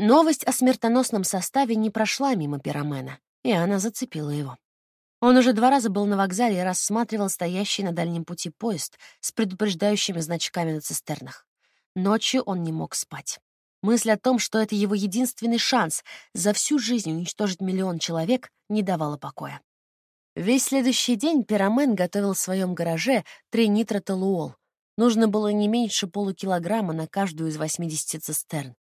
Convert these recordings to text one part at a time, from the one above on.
Новость о смертоносном составе не прошла мимо пиромена, и она зацепила его. Он уже два раза был на вокзале и рассматривал стоящий на дальнем пути поезд с предупреждающими значками на цистернах. Ночью он не мог спать. Мысль о том, что это его единственный шанс за всю жизнь уничтожить миллион человек, не давала покоя. Весь следующий день пиромен готовил в своем гараже тринитротолуол. Нужно было не меньше полукилограмма на каждую из 80 цистерн.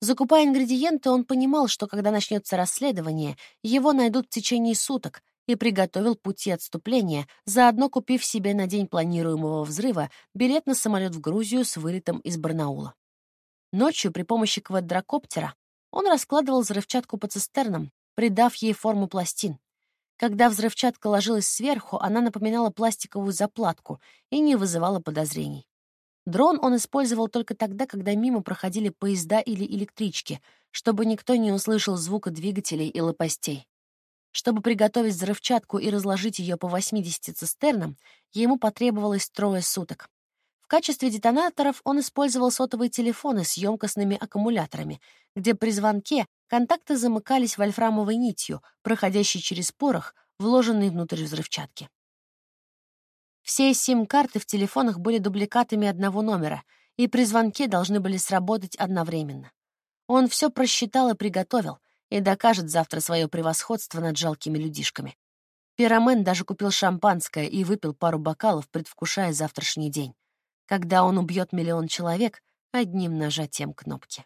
Закупая ингредиенты, он понимал, что когда начнется расследование, его найдут в течение суток, и приготовил пути отступления, заодно купив себе на день планируемого взрыва билет на самолет в Грузию с вылетом из Барнаула. Ночью при помощи квадрокоптера он раскладывал взрывчатку по цистернам, придав ей форму пластин. Когда взрывчатка ложилась сверху, она напоминала пластиковую заплатку и не вызывала подозрений. Дрон он использовал только тогда, когда мимо проходили поезда или электрички, чтобы никто не услышал звука двигателей и лопастей. Чтобы приготовить взрывчатку и разложить ее по 80 цистернам, ему потребовалось трое суток. В качестве детонаторов он использовал сотовые телефоны с емкостными аккумуляторами, где при звонке контакты замыкались вольфрамовой нитью, проходящей через порох, вложенный внутрь взрывчатки. Все сим-карты в телефонах были дубликатами одного номера, и при звонке должны были сработать одновременно. Он все просчитал и приготовил, и докажет завтра свое превосходство над жалкими людишками. Пиромен даже купил шампанское и выпил пару бокалов, предвкушая завтрашний день, когда он убьет миллион человек одним нажатием кнопки.